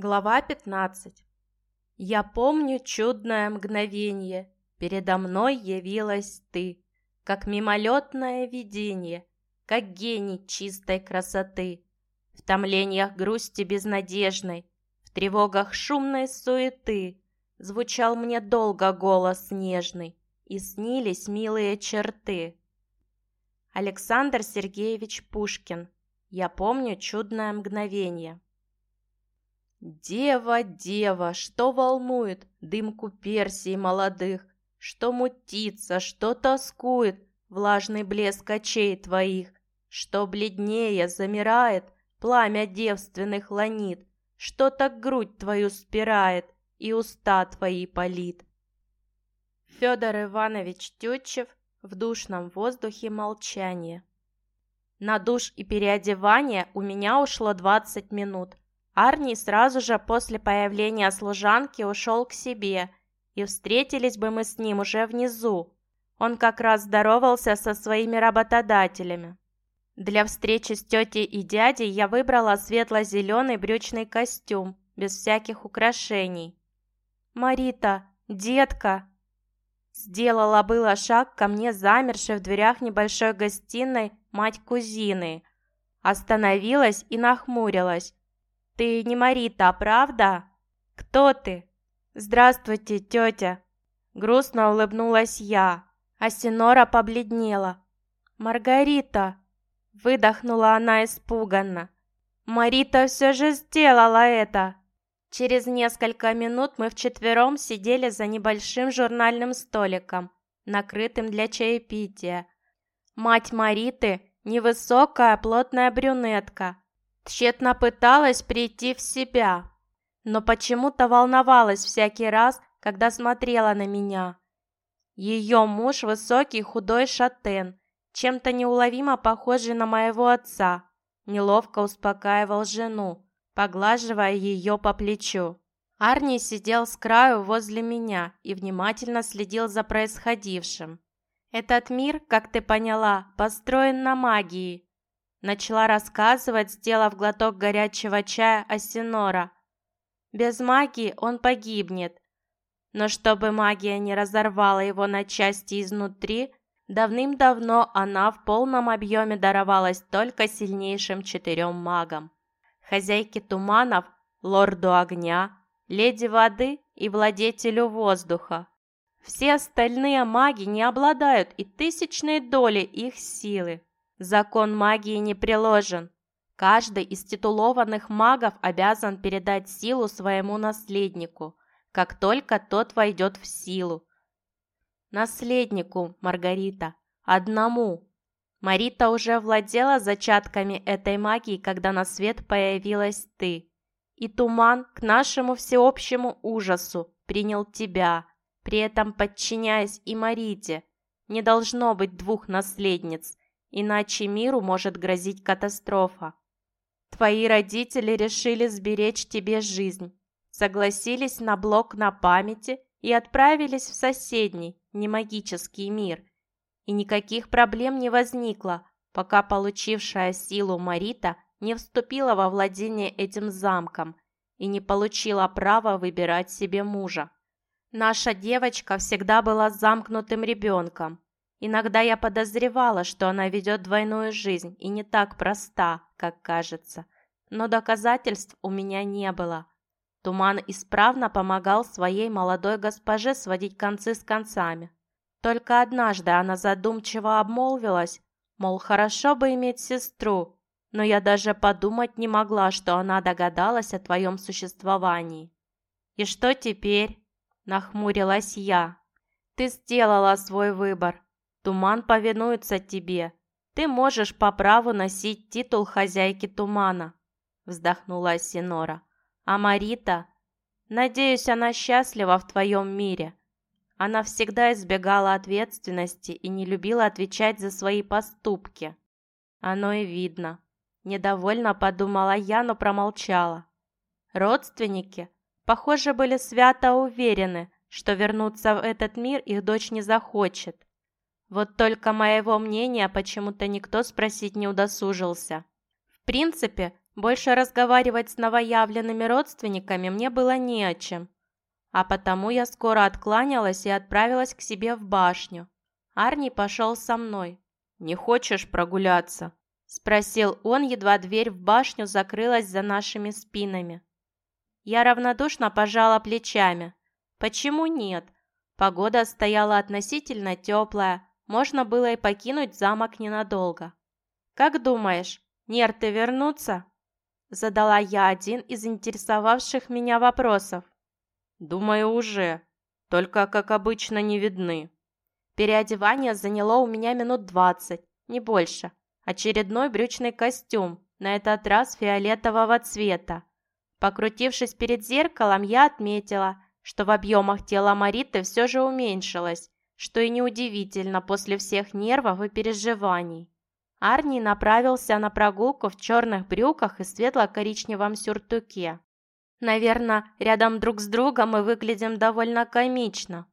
Глава 15 Я помню чудное мгновенье, Передо мной явилась ты, Как мимолетное видение, Как гений чистой красоты. В томлениях грусти безнадежной, В тревогах шумной суеты Звучал мне долго голос нежный, И снились милые черты. Александр Сергеевич Пушкин Я помню чудное мгновенье. Дева, дева, что волнует Дымку персий молодых, Что мутится, что тоскует Влажный блеск очей твоих, Что бледнее замирает Пламя девственных ланит, Что так грудь твою спирает И уста твои палит. Федор Иванович Тютчев В душном воздухе молчание. На душ и переодевание у меня ушло 20 минут. Арни сразу же после появления служанки ушел к себе, и встретились бы мы с ним уже внизу. Он как раз здоровался со своими работодателями. Для встречи с тетей и дядей я выбрала светло-зеленый брючный костюм, без всяких украшений. «Марита, детка!» Сделала было шаг ко мне замершей в дверях небольшой гостиной мать кузины. Остановилась и нахмурилась. «Ты не Марита, правда? Кто ты?» «Здравствуйте, тетя!» Грустно улыбнулась я, а Синора побледнела. «Маргарита!» Выдохнула она испуганно. «Марита все же сделала это!» Через несколько минут мы вчетвером сидели за небольшим журнальным столиком, накрытым для чаепития. Мать Мариты – невысокая плотная брюнетка, Тщетно пыталась прийти в себя, но почему-то волновалась всякий раз, когда смотрела на меня. Ее муж высокий худой шатен, чем-то неуловимо похожий на моего отца, неловко успокаивал жену, поглаживая ее по плечу. Арни сидел с краю возле меня и внимательно следил за происходившим. «Этот мир, как ты поняла, построен на магии», Начала рассказывать, сделав глоток горячего чая Асинора. Без магии он погибнет. Но чтобы магия не разорвала его на части изнутри, давным-давно она в полном объеме даровалась только сильнейшим четырем магам. Хозяйке туманов, лорду огня, леди воды и владетелю воздуха. Все остальные маги не обладают и тысячной доли их силы. Закон магии не приложен. Каждый из титулованных магов обязан передать силу своему наследнику, как только тот войдет в силу. Наследнику, Маргарита, одному. Марита уже владела зачатками этой магии, когда на свет появилась ты. И туман, к нашему всеобщему ужасу, принял тебя, при этом подчиняясь и Марите. Не должно быть двух наследниц, Иначе миру может грозить катастрофа. Твои родители решили сберечь тебе жизнь, согласились на блок на памяти и отправились в соседний, немагический мир. И никаких проблем не возникло, пока получившая силу Марита не вступила во владение этим замком и не получила права выбирать себе мужа. Наша девочка всегда была замкнутым ребенком, Иногда я подозревала, что она ведет двойную жизнь и не так проста, как кажется. Но доказательств у меня не было. Туман исправно помогал своей молодой госпоже сводить концы с концами. Только однажды она задумчиво обмолвилась, мол, хорошо бы иметь сестру, но я даже подумать не могла, что она догадалась о твоем существовании. «И что теперь?» – нахмурилась я. «Ты сделала свой выбор. Туман повинуется тебе. Ты можешь по праву носить титул хозяйки тумана», — вздохнула Синора. «А Марита? Надеюсь, она счастлива в твоем мире. Она всегда избегала ответственности и не любила отвечать за свои поступки. Оно и видно». Недовольно подумала я, но промолчала. Родственники, похоже, были свято уверены, что вернуться в этот мир их дочь не захочет. Вот только моего мнения почему-то никто спросить не удосужился. В принципе, Больше разговаривать с новоявленными родственниками мне было не о чем. А потому я скоро откланялась и отправилась к себе в башню. Арни пошел со мной. «Не хочешь прогуляться?» – спросил он, едва дверь в башню закрылась за нашими спинами. Я равнодушно пожала плечами. «Почему нет? Погода стояла относительно теплая, можно было и покинуть замок ненадолго. «Как думаешь, нерты вернутся?» Задала я один из интересовавших меня вопросов. «Думаю, уже. Только, как обычно, не видны». Переодевание заняло у меня минут двадцать, не больше. Очередной брючный костюм, на этот раз фиолетового цвета. Покрутившись перед зеркалом, я отметила, что в объемах тела Мариты все же уменьшилось, что и неудивительно после всех нервов и переживаний. Арни направился на прогулку в черных брюках и светло-коричневом сюртуке. Наверное, рядом друг с другом мы выглядим довольно комично.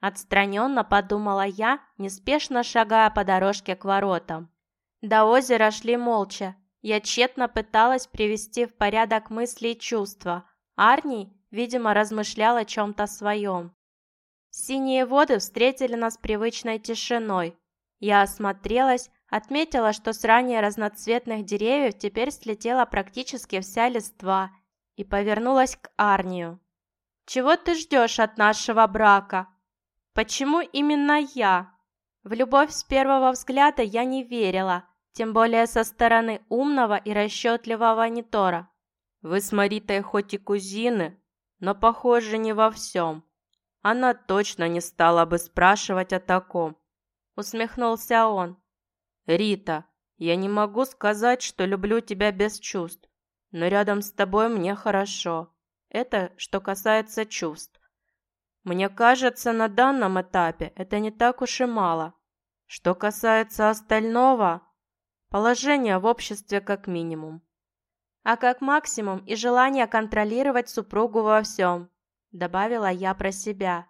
Отстраненно подумала я, неспешно шагая по дорожке к воротам. До озера шли молча. Я тщетно пыталась привести в порядок мысли и чувства. Арни, видимо, размышлял о чем-то своем. Синие воды встретили нас привычной тишиной. Я осмотрелась, отметила, что с ранее разноцветных деревьев теперь слетела практически вся листва и повернулась к Арнию. «Чего ты ждешь от нашего брака? Почему именно я?» В любовь с первого взгляда я не верила, тем более со стороны умного и расчетливого Нитора. «Вы с Маритой хоть и кузины, но похожи не во всем она точно не стала бы спрашивать о таком. Усмехнулся он. «Рита, я не могу сказать, что люблю тебя без чувств, но рядом с тобой мне хорошо. Это что касается чувств. Мне кажется, на данном этапе это не так уж и мало. Что касается остального, положение в обществе как минимум. А как максимум и желание контролировать супругу во всем. – добавила я про себя.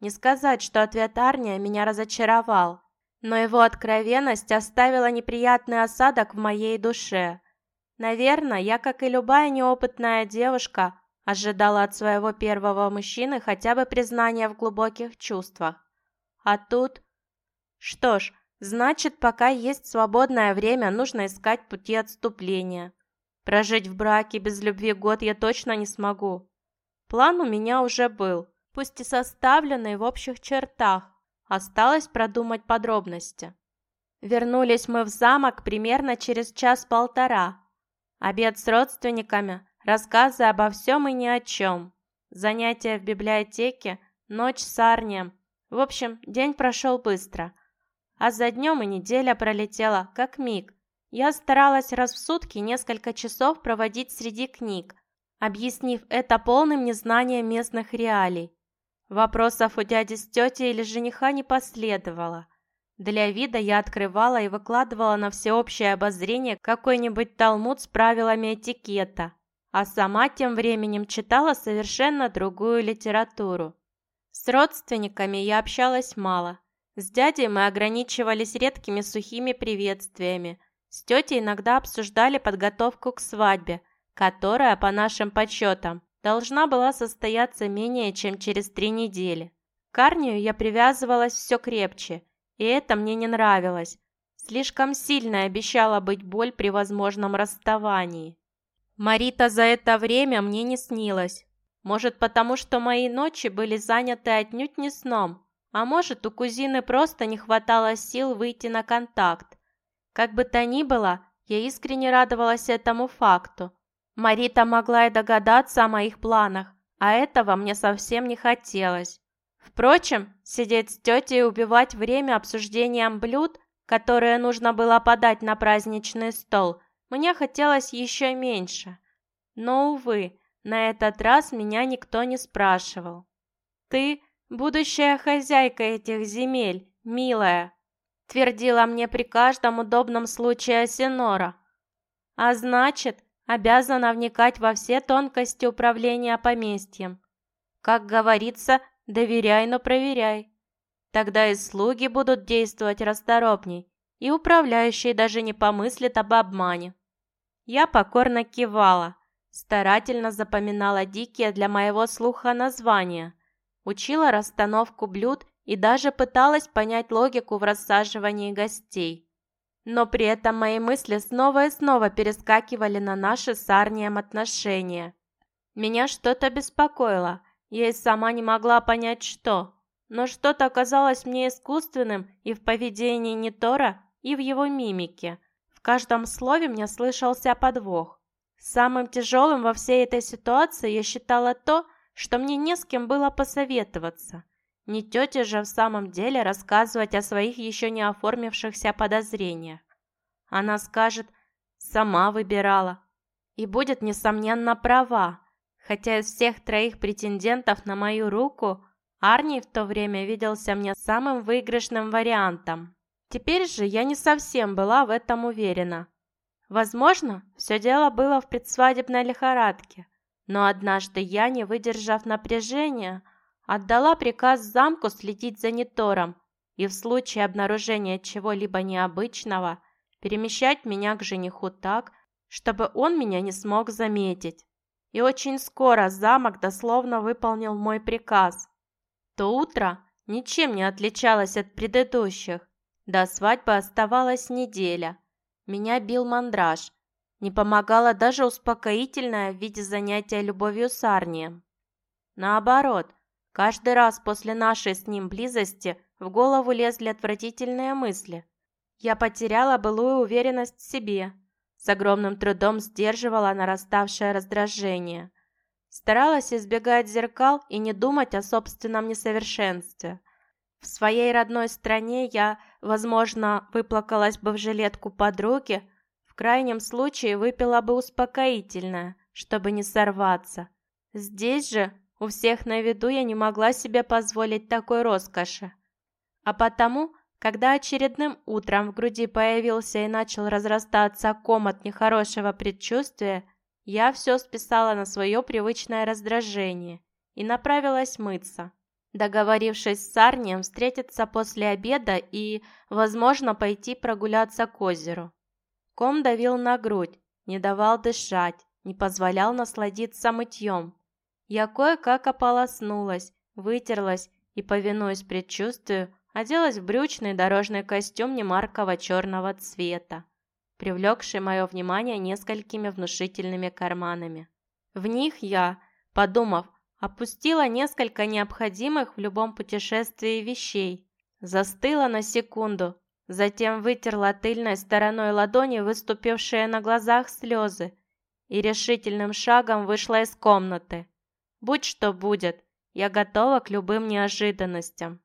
Не сказать, что ответ Арния меня разочаровал, но его откровенность оставила неприятный осадок в моей душе. Наверное, я, как и любая неопытная девушка, ожидала от своего первого мужчины хотя бы признания в глубоких чувствах. А тут... Что ж, значит, пока есть свободное время, нужно искать пути отступления. Прожить в браке без любви год я точно не смогу. План у меня уже был, пусть и составленный в общих чертах. Осталось продумать подробности. Вернулись мы в замок примерно через час-полтора. Обед с родственниками, рассказы обо всем и ни о чем. Занятия в библиотеке, ночь с Арнием. В общем, день прошел быстро. А за днем и неделя пролетела, как миг. Я старалась раз в сутки несколько часов проводить среди книг, объяснив это полным незнанием местных реалий. Вопросов у дяди с тетей или жениха не последовало. Для вида я открывала и выкладывала на всеобщее обозрение какой-нибудь талмуд с правилами этикета, а сама тем временем читала совершенно другую литературу. С родственниками я общалась мало. С дядей мы ограничивались редкими сухими приветствиями. С тетей иногда обсуждали подготовку к свадьбе – которая, по нашим подсчетам, должна была состояться менее чем через три недели. К Арнию я привязывалась все крепче, и это мне не нравилось. Слишком сильно обещала быть боль при возможном расставании. Марита за это время мне не снилась. Может, потому что мои ночи были заняты отнюдь не сном, а может, у кузины просто не хватало сил выйти на контакт. Как бы то ни было, я искренне радовалась этому факту, Марита могла и догадаться о моих планах, а этого мне совсем не хотелось. Впрочем, сидеть с тетей и убивать время обсуждением блюд, которые нужно было подать на праздничный стол, мне хотелось еще меньше. Но, увы, на этот раз меня никто не спрашивал. «Ты – будущая хозяйка этих земель, милая», – твердила мне при каждом удобном случае Асинора. «А значит, обязана вникать во все тонкости управления поместьем. Как говорится, доверяй, но проверяй. Тогда и слуги будут действовать расторопней, и управляющий даже не помыслит об обмане. Я покорно кивала, старательно запоминала дикие для моего слуха названия, учила расстановку блюд и даже пыталась понять логику в рассаживании гостей. Но при этом мои мысли снова и снова перескакивали на наши с Арнием отношения. Меня что-то беспокоило, я и сама не могла понять, что. Но что-то оказалось мне искусственным и в поведении Нитора, и в его мимике. В каждом слове мне слышался подвох. Самым тяжелым во всей этой ситуации я считала то, что мне не с кем было посоветоваться. Не тете же в самом деле рассказывать о своих еще не оформившихся подозрениях. Она скажет «сама выбирала» и будет, несомненно, права, хотя из всех троих претендентов на мою руку Арни в то время виделся мне самым выигрышным вариантом. Теперь же я не совсем была в этом уверена. Возможно, все дело было в предсвадебной лихорадке, но однажды я, не выдержав напряжения, отдала приказ замку следить за Нетором и в случае обнаружения чего-либо необычного перемещать меня к жениху так, чтобы он меня не смог заметить. И очень скоро замок дословно выполнил мой приказ. То утро ничем не отличалось от предыдущих. До свадьбы оставалась неделя. Меня бил мандраж. Не помогало даже успокоительное в виде занятия любовью с Арнием. Наоборот, Каждый раз после нашей с ним близости в голову лезли отвратительные мысли. Я потеряла былую уверенность в себе. С огромным трудом сдерживала нараставшее раздражение. Старалась избегать зеркал и не думать о собственном несовершенстве. В своей родной стране я, возможно, выплакалась бы в жилетку подруги, в крайнем случае выпила бы успокоительное, чтобы не сорваться. Здесь же у всех на виду я не могла себе позволить такой роскоши. А потому, когда очередным утром в груди появился и начал разрастаться ком от нехорошего предчувствия, я все списала на свое привычное раздражение и направилась мыться, договорившись с Арнием встретиться после обеда и, возможно, пойти прогуляться к озеру. Ком давил на грудь, не давал дышать, не позволял насладиться мытьем. Я кое-как ополоснулась, вытерлась и, повинуясь предчувствию, оделась в брючный дорожный костюм немаркого черного цвета, привлекший мое внимание несколькими внушительными карманами. В них я, подумав, опустила несколько необходимых в любом путешествии вещей, застыла на секунду, затем вытерла тыльной стороной ладони выступившие на глазах слезы и решительным шагом вышла из комнаты. Будь что будет, я готова к любым неожиданностям.